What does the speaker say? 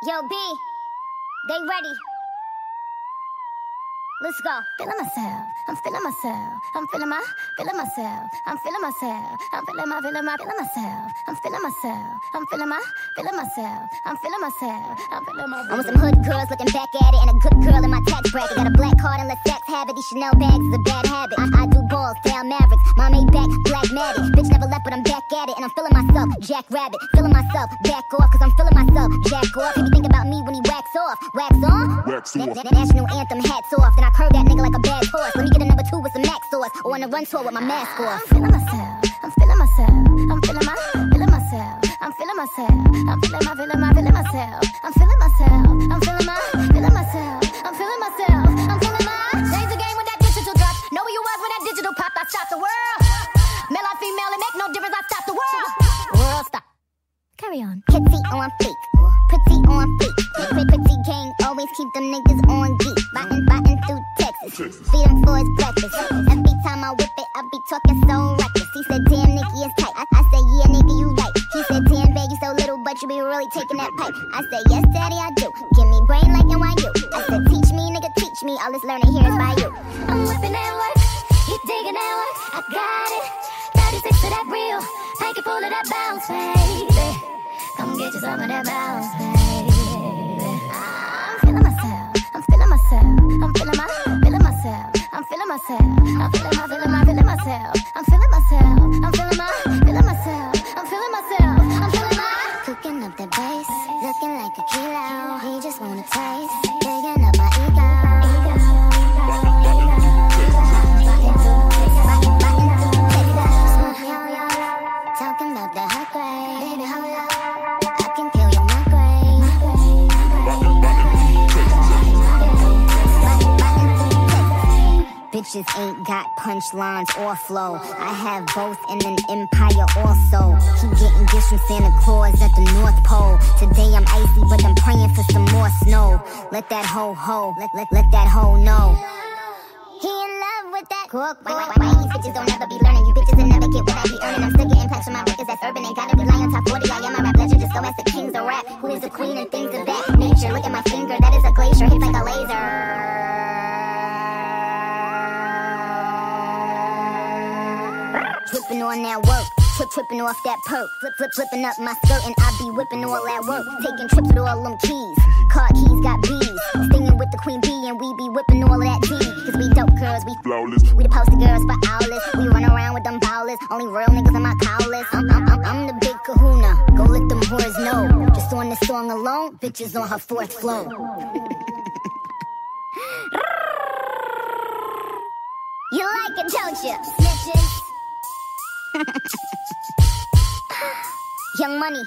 Yo, B, they ready. Let's go. Feeling myself, I'm feeling myself, I'm feeling my, feeling myself, I'm feeling myself, I'm feeling my, feeling my, feeling myself, I'm feeling myself, I'm feeling my, feeling myself, I'm feeling myself, I'm feeling my. I'm with some hood girls looking back at it, and a good girl in my tax bracket. Got a black card and let sex have it. These Chanel bags is a bad habit. I, I do balls, down Mavericks, my back, black matic. Bitch never left, but I'm back at it, and I'm feeling myself, Jack Rabbit, feeling myself, back off, cause I'm feeling myself, Jack on, wax off. Na- na- national anthem, hats off. Then I curve that nigga like a bad horse. Let me get a number two with some max sauce, or on a run tour with my mask off. I'm feeling myself, I'm feeling myself, I'm feeling my, feeling myself, I'm feeling myself, I'm feeling my, feeling my, feeling myself, I'm feeling myself, I'm feeling my, feeling myself, I'm feeling myself, I'm feeling my. Change the game with that digital drop. Know where you was when that digital pop. I stopped the world. Male or female, it make no difference. I stopped the world. World stop. Carry on. Kitty on fleek, keep them niggas on geek. Biting, biting through Texas. Feed him for his breakfast. Every time I whip it, I be talking so reckless. He said, damn, Nicky is tight. I, I said, yeah, nigga, you right. He said, damn, baby, so little, but you be really taking that pipe. I said, yes, daddy, I do. Give me brain like NYU. I said, teach me, nigga, teach me. All this learning here is by you. I'm whipping that work. Keep digging that work. I got it. 36 to that real. Take it full of that bounce, baby. Come get you some of that bounce, baby. I'm feeling my, feeling my, feeling myself. I'm feeling myself. I'm feeling my, migraine. Ain't got punchlines or flow. I have both in an empire also. Keep getting gifts from Santa Claus at the North Pole. Today I'm icy, but I'm praying for some more snow. Let that hoe ho, let, let, let that hoe know. He in love with that cook. Why, why, why, these bitches don't ever be learning? You bitches will never get what I be earning. I'm still getting Tripping on that work. Trip, tripping off that perk. Flip, flip, flipping up my skirt, and I be whipping all that work. Taking trips with all them keys. Car keys got bees. Stinging with the queen bee, and we be whipping all of that tea. Cause we dope girls, we flawless. We the poster girls for owlets. We run around with them bowlers. Only real niggas in my cowlers. I'm, I'm, I'm, I'm the big kahuna. Go let them whores know. Just on this song alone, bitches on her fourth floor. you like it, don't you? Snitches. 영만이